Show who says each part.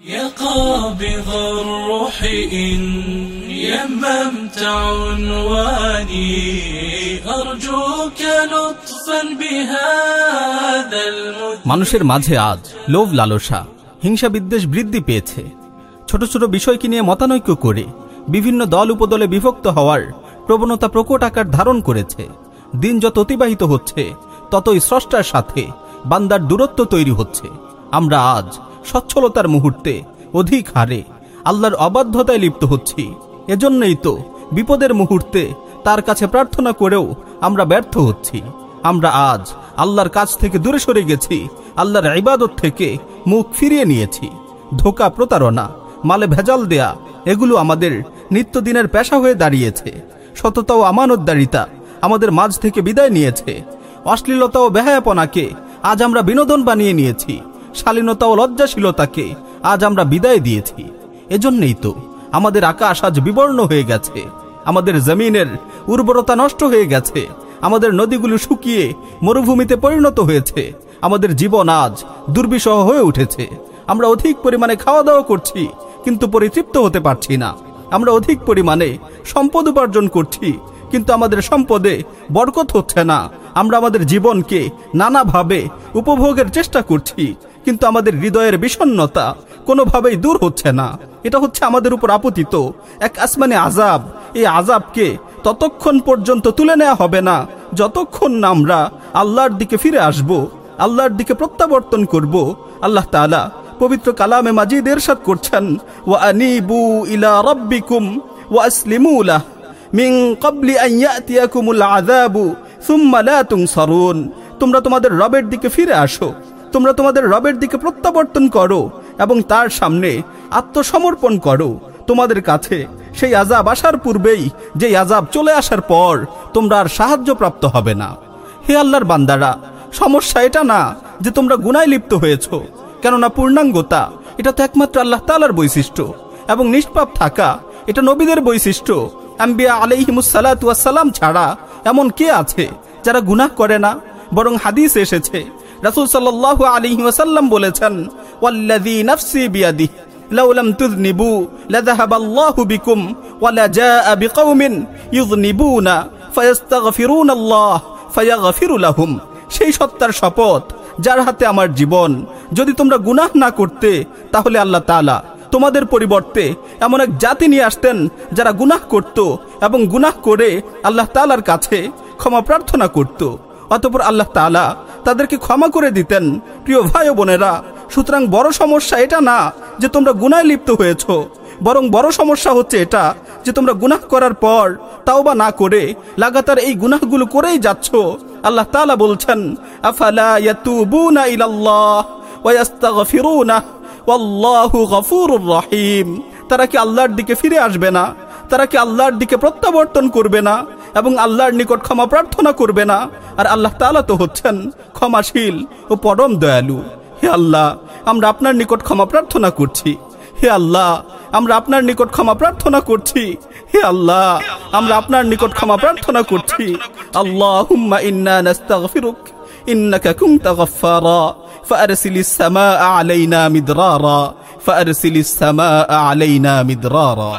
Speaker 1: يا قابض الروح إن يممت عنواني أرجوك لطفا بهذا المد
Speaker 2: মানুষের মাঝে আজ লোভ লালসা হিংসা বিদ্বেষ বৃদ্ধি পেয়েছে ছোট ছোট বিষয়কে নিয়ে মতানৈক্য করে বিভিন্ন দল উপদলে বিভক্ত হওয়ার প্রবণতা প্রকট আকার ধারণ করেছে দিন যত অতিবাহিত হচ্ছে ততই স্রষ্টার সাথে বান্দার দূরত্ব তৈরি হচ্ছে আমরা আজ সচ্ছলতার মুহূর্তে অধিক হারে আল্লাহর অবাধ্যতায় লিপ্ত হচ্ছি। এজন্যই তো বিপদের মুহূর্তে তার কাছে প্রার্থনা করেও আমরা ব্যর্থ হচ্ছি। আমরা আজ আল্লাহর কাছ থেকে দূরে সরে গেছি, আল্লাহর ইবাদত থেকে মুখ ফিরিয়ে নিয়েছি। ধোকা প্রতারণা, মালে ভেজাল দেয়া, এগুলো আমাদের নিত্যদিনের পেশা হয়ে দাঁড়িয়েছে। সততা ও আমানতদারিতা আমাদের মাঝ থেকে বিদায় নিয়েছে। অশ্লীলতা ও বেহায়াপনাকে আজ আমরা বিনোদন বানিয়ে নিয়েছি। শালীনতা ও লজ্জাশীলতাকে আজ আমরা বিদায় দিয়েছি। এজন্যই তো আমাদের আকাশ আজ বিবর্ণ হয়ে গেছে। আমাদের জমিনের উর্বরতা নষ্ট হয়ে গেছে। আমাদের নদীগুলো শুকিয়ে মরুভূমিতে পরিণত হয়েছে। আমাদের জীবন আজ দুর্বিষহ হয়ে উঠেছে। আমরা অধিক পরিমাণে খাওয়া দাওয়া করছি, কিন্তু পরিতৃপ্ত হতে পারছি না। আমরা অধিক পরিমাণে সম্পদ উপার্জন করছি, কিন্তু আমাদের সম্পদে বরকত হচ্ছে না। আমরা আমাদের জীবনকে নানাভাবে উপভোগের চেষ্টা করছি। কিন্তু আমাদের হৃদয়ের বিষণ্ণতা কোনোভাবেই দূর হচ্ছে না। এটা হচ্ছে আমাদের উপর আপতিত। এক আসমানে আজাব এই আজাবকে ততক্ষণ পর্যন্ত তুলে নেওয়া হবে না। যতক্ষণ না আমরা আল্লাহর দিকে ফিরে আসব, আল্লাহর দিকে প্রত্যাবর্তন করব, আল্লাহ তাআলা পবিত্র কালামে মাজিদ এরশাদ করছেন, ওয়া আনিবু ইলা রব্বিকুম ওয়া আসলিমু মিং মিন ক্বাবলি আন ইয়াতিয়াকুমুল আযাবু সুম্মা লা তুনসারুন। তোমরা তোমাদের রবের দিকে ফিরে আসো। তোমরা তোমাদের রবের দিকে প্রত্যাবর্তন করো এবং তার সামনে আত্মসমর্পণ করো। তোমাদের কাছে সেই আজাব আসার পূর্বেই যে আজাব চলে আসার পর, তোমরা আর সাহায্য প্রাপ্ত হবে না। হে আল্লাহর বান্দারা, সমস্যা এটা না যে তোমরা গুনায় লিপ্ত হয়েছো, কেননা পূর্ণাঙ্গতা এটা তো একমাত্র আল্লাহ তালার বৈশিষ্ট্য এবং নিষ্পাপ থাকা এটা নবীদের বৈশিষ্ট্য। আম্বিয়া আলাইহিমুসালাম ছাড়া এমন কে আছে যারা গুনাহ করে না? বরং হাদিস এসেছে রাসূল সাল্লাল্লাহু আলাইহি ওয়াসাল্লাম বলেছেন বিকুম বিকাউমিন সেই শপথ, যার হাতে আমার জীবন, যদি তোমরা গুনাহ না করতে, তাহলে আল্লাহ তাআলা তোমাদের পরিবর্তে এমন এক জাতি নিয়ে আসতেন, যারা গুনাহ করত এবং গুনাহ করে আল্লাহ তালার কাছে ক্ষমা প্রার্থনা করত। অতপর আল্লাহ তালা তাদেরকে ক্ষমা করে দিতেন। প্রিয় ভাই বোনেরা, সুতরাং বড় সমস্যা এটা না যে তোমরা গুনায় লিপ্ত হয়েছ। বরং বড় সমস্যা হচ্ছে এটা যে তোমরা গুনাহ করার পর তাও বা না করে লাগাতার এই গুনাহগুলো করেই যাচ্ছ। আল্লাহ তালা বলছেন রহিম। তারা কি আল্লাহর দিকে ফিরে আসবে না? তারা কি আল্লাহর দিকে প্রত্যাবর্তন করবে না? এবং আল্লাহর নিকট ক্ষমা প্রার্থনা করবে না আর আল্লাহ তাআলা তো হচ্ছেন ক্ষমাশীল ও পরম দয়ালু হে আল্লাহ আমরা আপনার নিকট ক্ষমা প্রার্থনা করছি হে আল্লাহ আমরা আপনার নিকট ক্ষমা প্রার্থনা করছি হে আল্লাহ আমরা আপনার নিকট ক্ষমা প্রার্থনা করছি আল্লাহুম্মা ইন্না নাস্তাগফিরুক ইন্নাকা কুনতা গফফারা فأرسل السماء علينا مدرارا فأرسل السماء علينا مدرارا